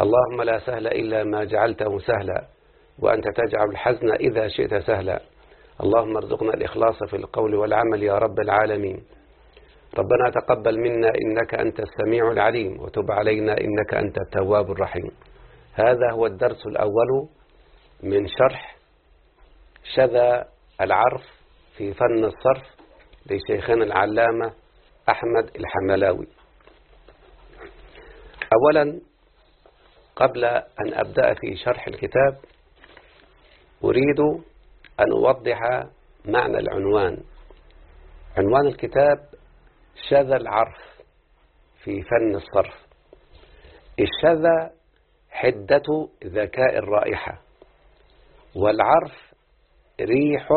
اللهم لا سهل إلا ما جعلته سهلا وأنت تجعل الحزن إذا شئت سهلا. اللهم ارزقنا الإخلاص في القول والعمل يا رب العالمين. ربنا تقبل منا إنك أنت السميع العليم وتب علينا إنك أنت التواب الرحيم. هذا هو الدرس الأول من شرح شذا العرف في فن الصرف لشيخنا العلامة أحمد الحملاوي. أولا قبل أن أبدأ في شرح الكتاب أريد أن أوضح معنى العنوان. عنوان الكتاب شذا العرف في فن الصرف. الشذا حدة ذكاء الرائحة والعرف ريح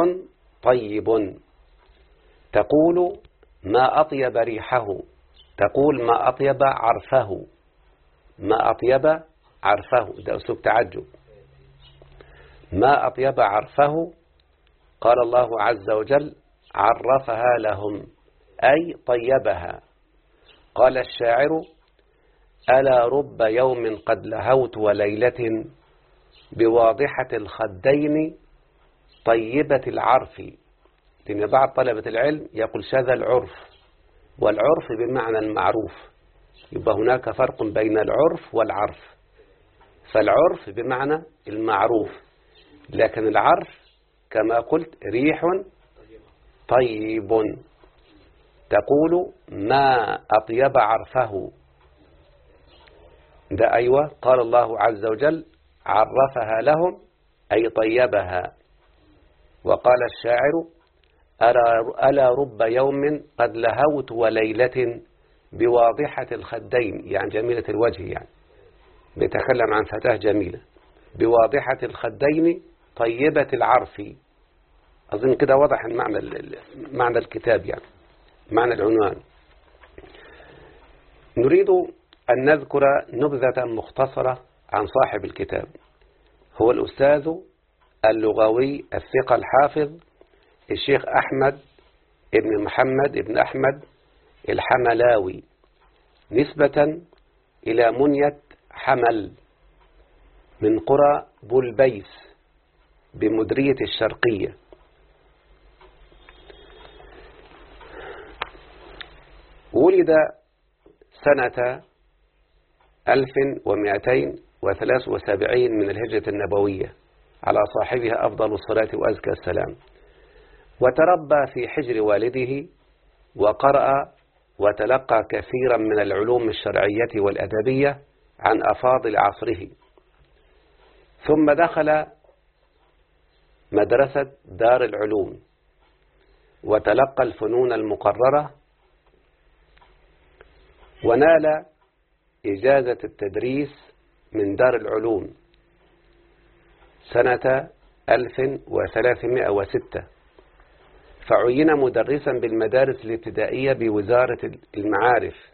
طيب. تقول ما أطيب ريحه تقول ما أطيب عرفه. ما أطيب عرفه ده أسلوب تعجب. ما أطيب عرفه؟ قال الله عز وجل عرفها لهم أي طيبها. قال الشاعر ألا رب يوم قد لهوت وليلة بواضحة الخدين طيبة العرف. لأن بعض طلبة العلم يقول شذا العرف والعرف بمعنى المعروف. يبقى هناك فرق بين العرف والعرف. فالعرف بمعنى المعروف لكن العرف كما قلت ريح طيب. تقول ما أطيب عرفه. ده أيوة قال الله عز وجل عرفها لهم أي طيبها. وقال الشاعر ألا رب يوم قد لهوت وليلة بواضحة الخدين يعني جميلة الوجه يعني. بيتكلم عن فتاة جميلة. بواضحة الخدين طيبة العرف. أظن كده واضح المعنى معنى الكتاب يعني معنى العنوان. نريد أن نذكر نبذة مختصرة عن صاحب الكتاب. هو الأستاذ اللغوي الثقة الحافظ الشيخ أحمد ابن محمد ابن أحمد الحملاوي نسبة إلى منية حمل من قرى بولبيس بمدرية الشرقية. ولد سنة 1273 من الهجرة النبوية على صاحبها أفضل الصلاة وأزكى السلام. وتربى في حجر والده وقرأ وتلقى كثيرا من العلوم الشرعية والأدبية عن أفاضل عصره. ثم دخل مدرسة دار العلوم وتلقى الفنون المقررة ونال إجازة التدريس من دار العلوم سنة 1306 فعين مدرسا بالمدارس الابتدائية بوزارة المعارف.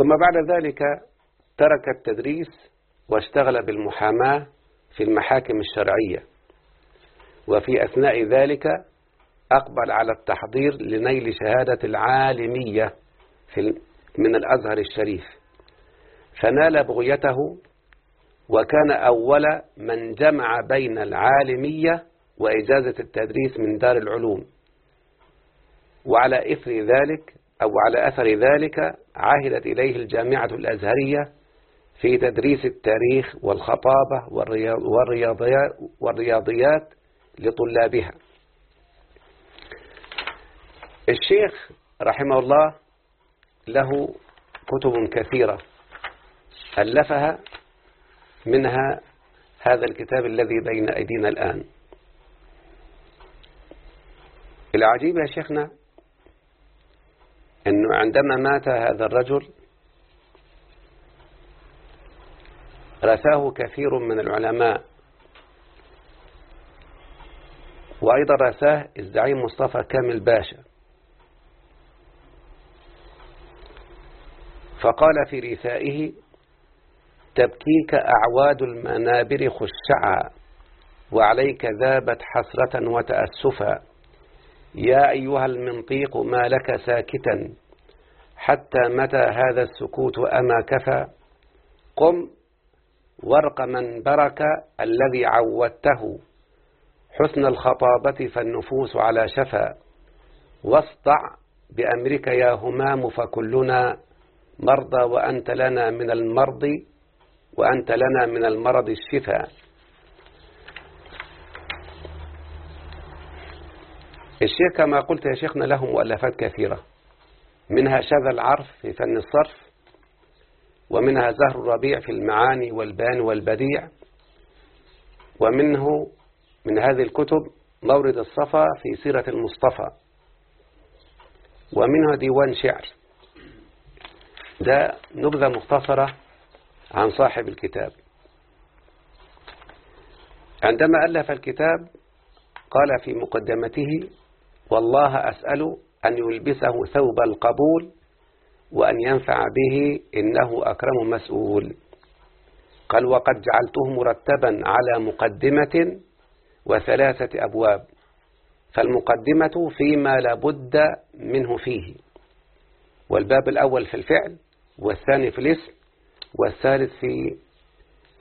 ثم بعد ذلك ترك التدريس واشتغل بالمحاماة في المحاكم الشرعية. وفي أثناء ذلك أقبل على التحضير لنيل شهادة العالمية في من الأزهر الشريف. فنال بغيته وكان أول من جمع بين العالمية وإجازة التدريس من دار العلوم. وعلى إثر ذلك أو على أثر ذلك عهدت إليه الجامعة الأزهرية في تدريس التاريخ والخطابة والرياضيات, لطلابها. الشيخ رحمه الله له كتب كثيرة ألفها منها هذا الكتاب الذي بين أيدينا الآن. العجيب يا شيخنا أنه عندما مات هذا الرجل رثاه كثير من العلماء. وأيضا رثاه الزعيم مصطفى كامل باشا. فقال في رثائه تبكيك أعواد المنابر خشعا وعليك ذابت حسرة وتأسفا. يا أيها المنطيق ما لك ساكتا حتى متى هذا السكوت أما كفى؟ قم ورق من برك الذي عودته. حسن الخطابة فالنفوس على شفا. واصدع بأمرك يا همام فكلنا مرضى وأنت لنا من المرض وأنت لنا من المرض الشفاء الشيخ كما قلت يا شيخنا له مؤلفات كثيرة. منها شذا العرف في فن الصرف ومنها زهر الربيع في المعاني والبيان والبديع ومنه من هذه الكتب مورد الصفا في سيرة المصطفى ومنها ديوان شعر. ده نبذة مختصرة عن صاحب الكتاب. عندما ألف الكتاب قال في مقدمته والله أسأل أن يلبسه ثوب القبول وأن ينفع به إنه أكرم مسؤول. قال وقد جعلته مرتبا على مقدمة وثلاثة أبواب فالمقدمة فيما لابد منه فيه. والباب الأول في الفعل والثاني في الاسم والثالث في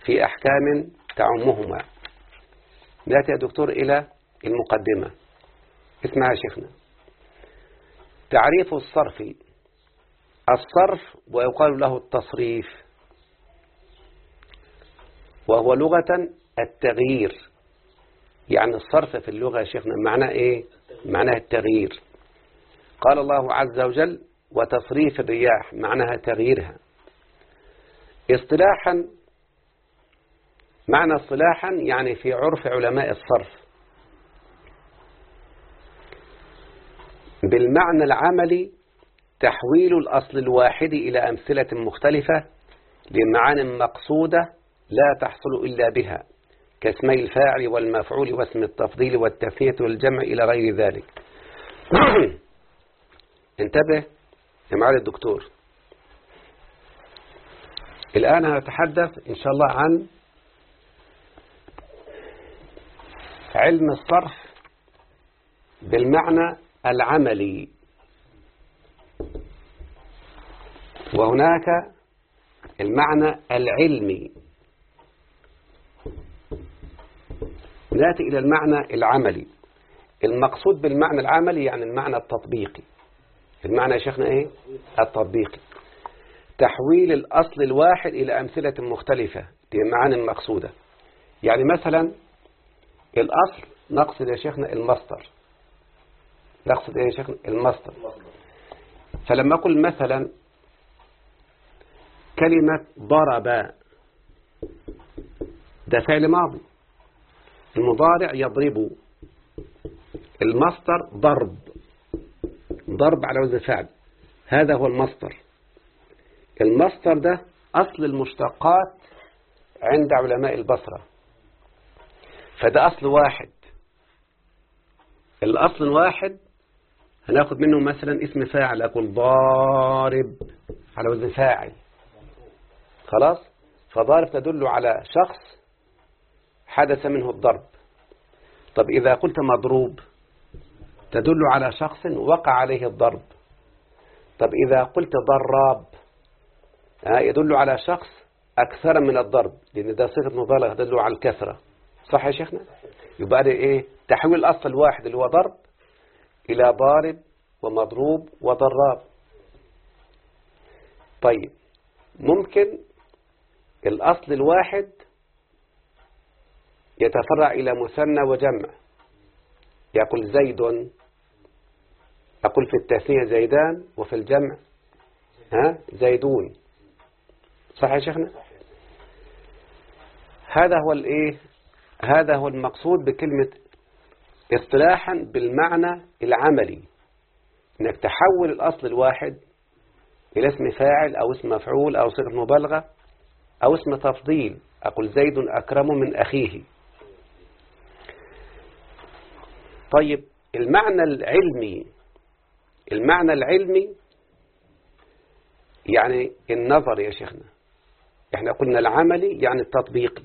في أحكام تعمهما. نأتي يا دكتور إلى المقدمة. اسمع يا شيخنا. تعريف الصرف الصرف ويقال له التصريف. وهو لغة التغيير. يعني الصرف في اللغة يا شيخنا معناه إيه؟ معناه التغيير. قال الله عز وجل وتصريف الرياح معناها تغييرها. اصطلاحا معنى اصطلاحا يعني في عرف علماء الصرف. بالمعنى العملي تحويل الأصل الواحد إلى أمثلة مختلفة لمعان مقصودة لا تحصل إلا بها كاسمي الفاعل والمفعول واسم التفضيل والتثنية والجمع إلى غير ذلك. انتبه يا معالي الدكتور. الآن هنتحدث إن شاء الله عن علم الصرف بالمعنى العملي وهناك المعنى العلمي. نأتي إلى المعنى العملي. المقصود بالمعنى العملي يعني المعنى التطبيقي. المعنى يا شيخنا إيه؟ التطبيقي. تحويل الأصل الواحد إلى أمثلة مختلفة. لمعاني مقصودة. يعني مثلا الأصل نقصد يا شيخنا المصدر. نقصد إيه يا شيخنا المصدر. فلما أقول مثلا كلمة ضرب ده فعل ماضي. المضارع يضرب. المصدر ضرب. ضرب على وزن فعل هذا هو المصدر. المصدر ده أصل المشتقات عند علماء البصرة. فده أصل واحد. الأصل الواحد هناخد منه مثلا اسم فاعل أقول ضارب على وزن فاعل. خلاص؟ فضارب تدل على شخص حدث منه الضرب. طب إذا قلت مضروب تدل على شخص وقع عليه الضرب. طب إذا قلت ضراب يدل على شخص أكثر من الضرب لأن ده صيغة مبالغة تدل على الكثرة. صح يا شيخنا؟ يبقى إيه؟ تحويل الأصل الواحد اللي هو ضرب إلى ضارب ومضروب وضراب. طيب ممكن الأصل الواحد يتفرع إلى مثنى وجمع. يقول زيد أقول في التثنية زيدان وفي الجمع. ها؟ زيدون. صح يا شيخنا؟ هذا هو الإيه؟ هذا هو المقصود بكلمة اصطلاحا بالمعنى العملي إنك تحول الأصل الواحد إلى اسم فاعل أو اسم مفعول أو صيغه مبالغة أو اسم تفضيل. أقول زيد أكرم من أخيه. طيب المعنى العلمي المعنى العلمي يعني النظر يا شيخنا. إحنا قلنا العملي يعني التطبيقي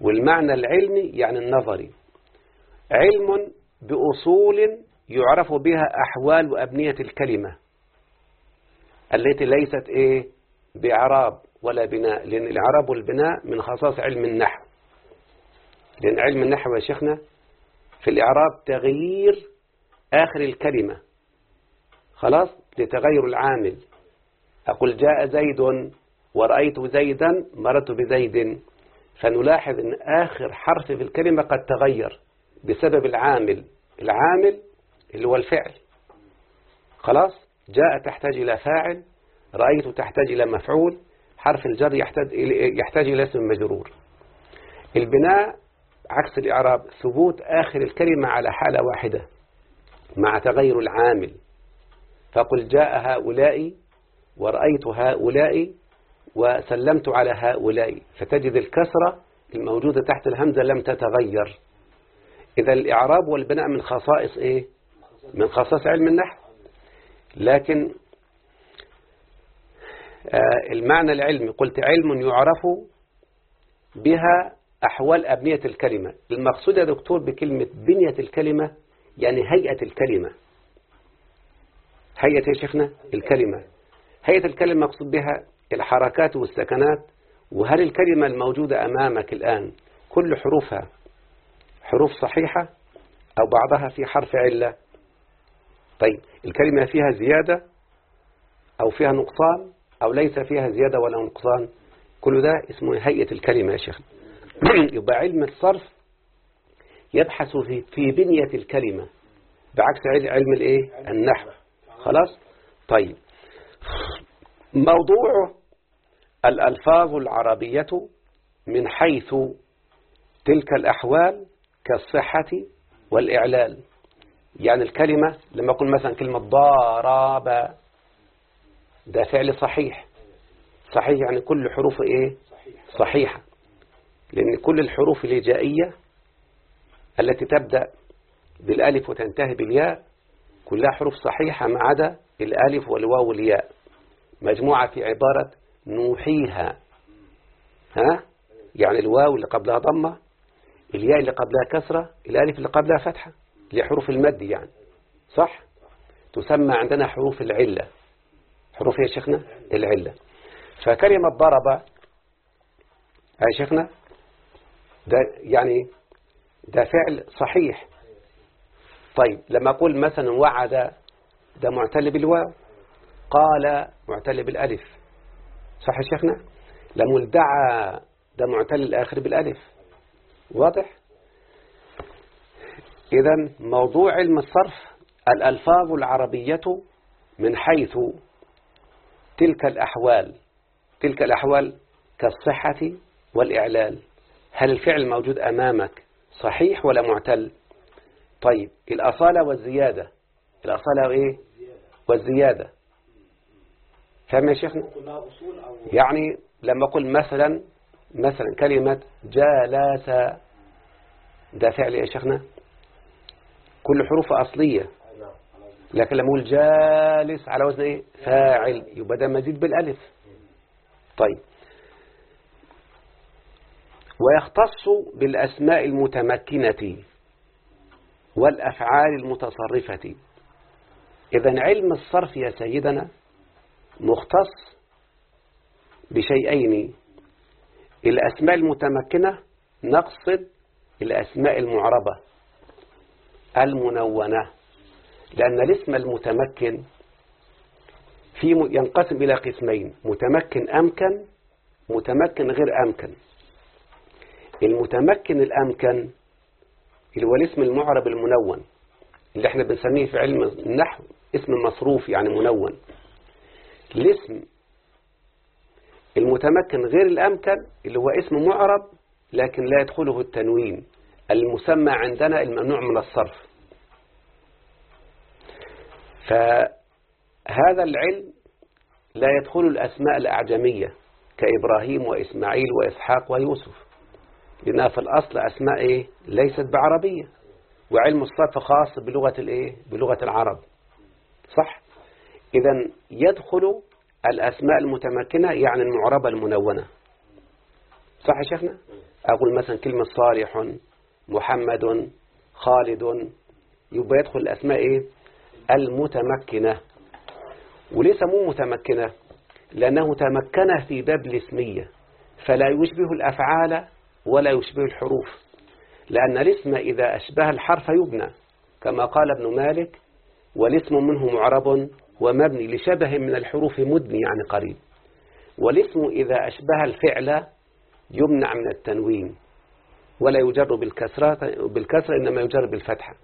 والمعنى العلمي يعني النظري. علم بأصول يعرف بها أحوال وأبنية الكلمة التي ليست إيه؟ بإعراب ولا بناء لأن الإعراب والبناء من خصائص علم النحو. لأن علم النحو يا شيخنا في الإعراب تغيير آخر الكلمة. خلاص؟ لتغير العامل. أقول جاء زيد ورأيت زيدا مررت بزيد. فنلاحظ أن آخر حرف في الكلمة قد تغير. بسبب العامل. العامل اللي هو الفعل. خلاص؟ جاء تحتاج إلى فاعل رأيت تحتاج إلى مفعول حرف الجر يحتاج يحتاج إلى اسم مجرور. البناء عكس الإعراب ثبوت آخر الكلمة على حالة واحدة مع تغير العامل. فقل جاء هؤلاء ورأيت هؤلاء وسلمت على هؤلاء. فتجد الكسرة الموجودة تحت الهمزة لم تتغير. إذا الإعراب والبناء من خصائص إيه؟ من خصائص علم النحو. لكن آه المعنى العلمي قلت علم يعرف بها أحوال أبنية الكلمة. المقصود يا دكتور بكلمة بنية الكلمة يعني هيئة الكلمة. هيئة يا شيخنا الكلمة. هيئة الكلمة مقصود بها الحركات والسكنات وهل الكلمة الموجودة أمامك الآن كل حروفها حروف صحيحة أو بعضها في حرف علة. طيب الكلمة فيها زيادة أو فيها نقصان أو ليس فيها زيادة ولا نقصان كل ده اسمه هيئة الكلمة يا شيخ. يبقى علم الصرف يبحث في في بنية الكلمة بعكس علم الإيه؟ النحو. خلاص؟ طيب. موضوع الألفاظ العربية من حيث تلك الأحوال كالصحة والإعلال. يعني الكلمة لما أقول مثلا كلمة ضارب ده فعل صحيح. صحيح يعني كل حروف إيه؟ صحيحة. لأن كل الحروف الهجائية التي تبدأ بالألف وتنتهي بالياء كلها حروف صحيحة ما عدا الألف والواو والياء. مجموعة في عبارة نوحيها. ها؟ يعني الواو اللي قبلها ضمة الياء اللي قبلها كسرة الألف اللي قبلها فتحة اللي حروف المد يعني. صح؟ تسمى عندنا حروف العلة. حروف يا شيخنا؟ العلة. فكلمة ضرب يا شيخنا؟ ده يعني ده فعل صحيح. طيب لما أقول مثلا وعد ده معتل بالواو. قال معتل بالألف. صح يا شيخنا؟ لما دعا ده معتل الآخر بالألف. واضح؟ إذا موضوع علم الصرف الألفاظ العربية من حيث تلك الأحوال تلك الأحوال كالصحة والإعلال. هل الفعل موجود أمامك صحيح ولا معتل؟ طيب الأصالة والزيادة. الأصالة وإيه والزيادة. فهم يا شيخنا؟ يعني لما أقول مثلا مثلا كلمة جالس ده فعل يا شيخنا؟ كل حروف أصلية. لكن لما أقول جالس على وزن إيه؟ فاعل. يبقى ده مزيد بالألف. طيب. ويختص بالأسماء المتمكنة والأفعال المتصرفة. إذا علم الصرف يا سيدنا مختص بشيئين. الأسماء المتمكنة نقصد الأسماء المعربة المنونة لأن الاسم المتمكن في ينقسم إلى قسمين متمكن أمكن متمكن غير أمكن. المتمكن الأمكن اللي هو الاسم المعرب المنون اللي إحنا بنسميه في علم النحو اسم مصروف يعني منون. الاسم المتمكن غير الأمكن اللي هو اسم معرب لكن لا يدخله التنوين المسمى عندنا الممنوع من الصرف. فهذا العلم لا يدخل الأسماء الأعجمية كإبراهيم وإسماعيل وإسحاق ويوسف. لأنها في الأصل أسماء إيه؟ ليست بعربية. وعلم الصرف خاص بلغة الإيه؟ بلغة العرب. صح؟ إذا يدخل الأسماء المتمكنة يعني المعربة المنونة. صح يا شيخنا؟ أقول مثلا كلمة صالح محمد خالد يبقى يدخل الأسماء إيه؟ المتمكنة. وليه سموه متمكنة لأنه تمكن في باب الاسمية فلا يشبه الأفعال ولا يشبه الحروف. لأن الاسم إذا أشبه الحرف يبنى كما قال ابن مالك والاسم منه معرب ومبني لشبه من الحروف مدني يعني قريب. والاسم إذا أشبه الفعل يمنع من التنوين ولا يجر بالكسرة, بالكسرة إنما يجر بالفتحة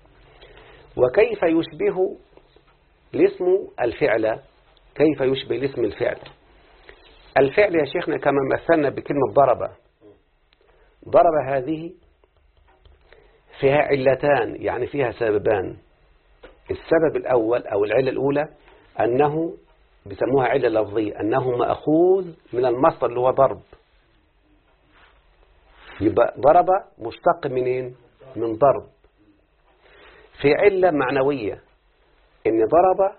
وكيف يشبه الاسم الفعل؟ كيف يشبه الاسم الفعل؟ الفعل يا شيخنا كما مثلنا بكلمة ضرب. ضرب هذه فيها علتان يعني فيها سببان. السبب الأول أو العلة الأولى أنه بيسموها علة لفظية أنه مأخوذ من المصدر اللي هو ضرب. يبقى ضرب مشتق منين من ضرب. في علة معنوية إن ضرب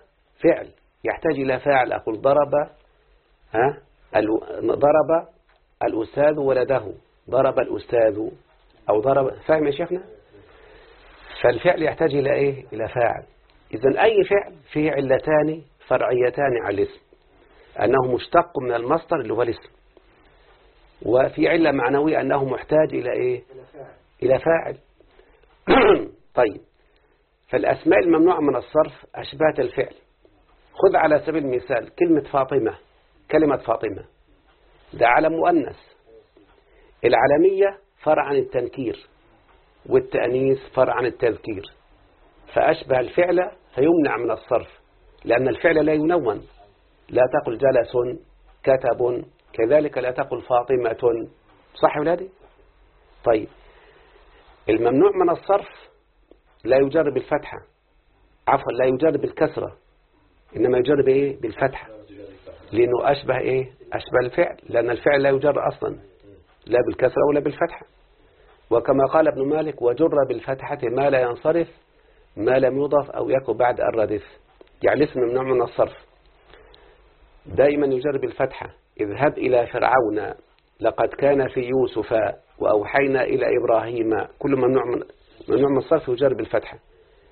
فعل يحتاج إلى فاعل أقول ضرب ها؟ ضرب الأستاذ ولده. ضرب الأستاذ أو ضرب فاهم يا شيخنا؟ فالفعل يحتاج إلى إيه؟ إلى فاعل. إذا أي فعل فيه علتان فرعيتان على الاسم. أنه مشتق من المصدر اللي هو الاسم. وفي علة معنوية أنه محتاج إلى إيه؟ إلى فاعل. طيب. فالأسماء الممنوعة من الصرف أشبهت الفعل. خذ على سبيل المثال كلمة فاطمة كلمة فاطمة. ده علم مؤنث. العلمية فرع عن التنكير والتأنيث فرع عن التذكير. فأشبه الفعل فيمنع من الصرف لأن الفعل لا ينون لا تقل جلس كتب كذلك لا تقل فاطمة صح ولادي طيب الممنوع من الصرف لا يجرب بالفتحة عفوا لا يجرب بالكسرة إنما يجرب إيه بالفتحة لأنه أشبه إيه؟ أشبه الفعل لأن الفعل لا يجر أصلا لا بالكسرة ولا بالفتحة. وكما قال ابن مالك وجر بالفتحة ما لا ينصرف ما لم يضف أو يكن بعد الردف يعني اسم ممنوع من الصرف. دائما يجر بالفتحة اذهب إلى فرعون. لقد كان في يوسف وأوحينا إلى إبراهيم. كل ممنوع من ممنوع من الصرف يجر بالفتحة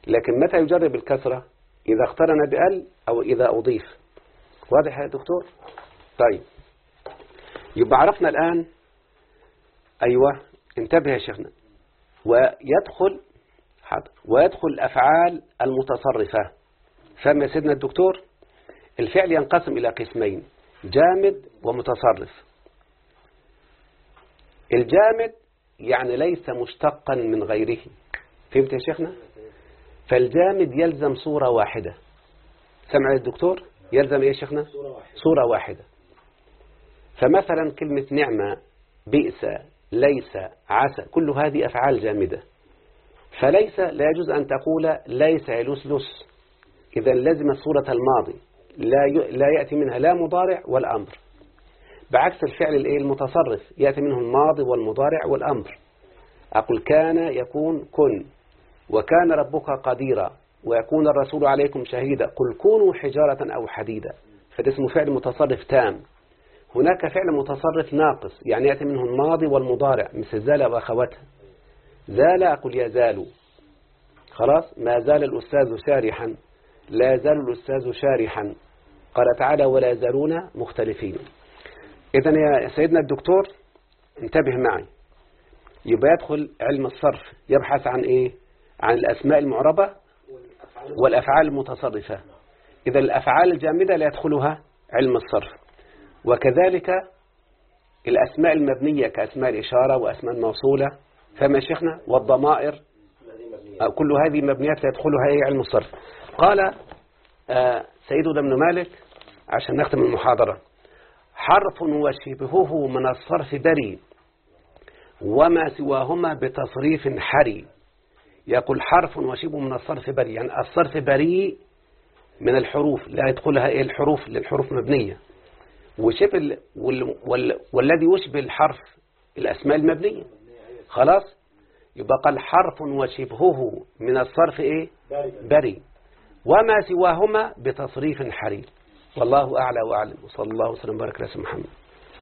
لكن متى يجر بالكسرة إذا اقترن بأل أو إذا أضيف. واضح يا دكتور؟ طيب. يبقى عرفنا الآن. أيوة. انتبه يا شيخنا. ويدخل ويدخل الأفعال المتصرفة. فهم يا سيدنا الدكتور؟ الفعل ينقسم إلى قسمين جامد ومتصرف. الجامد يعني ليس مشتقا من غيره. فهمت يا شيخنا؟ فالجامد يلزم صورة واحدة. سمع الدكتور؟ يلزم إيه يا شيخنا؟ صورة واحدة. صورة واحدة. فمثلا كلمة نعمة بئس ليس عسى كل هذه أفعال جامدة. فليس لا يجوز أن تقول ليس يلسلس إذا لازم صورة الماضي لا لا يأتي منها لا مضارع ولا أمر. بعكس الفعل الإيه؟ المتصرف. يأتي منه الماضي والمضارع والأمر. أقول كان يكون كن وكان ربك قديرا ويكون الرسول عليكم شهيدا. قل كونوا حجارة أو حديدا. فده اسمه فعل متصرف تام. هناك فعل متصرف ناقص يعني يأتي منه الماضي والمضارع مثل زال وأخواتها زال أقول يزال خلاص؟ ما زال الأستاذ شارحا. لا يزال الأستاذ شارحا. قال تعالى ولا يزالون مختلفين. إذا يا سيدنا الدكتور انتبه معي. يبقى يدخل علم الصرف يبحث عن إيه؟ عن الأسماء المعربة والأفعال المتصرفة. إذا الأفعال الجامدة لا يدخلها علم الصرف. وكذلك الأسماء المبنية كأسماء الإشارة وأسماء الموصولة فما شيخنا والضمائر كل هذه مبنيات يدخلها أي علم الصرف. قال آه، سيدنا ابن مالك عشان نختم المحاضرة حرف وشبهه من الصرف بري وما سواهما بتصريف حري. يقول حرف وشبه من الصرف بريء يعني الصرف بريء من الحروف لا يدخلها إيه الحروف؟ للحروف مبنية. وشبه وال وال والذي يشبه الحرف الأسماء المبنية. خلاص؟ يبقى قال حرف وشبهه من الصرف إيه؟ بري وما سواهما بتصريف حري والله أعلى وأعلم. وصلى الله وسلم وبارك على محمد.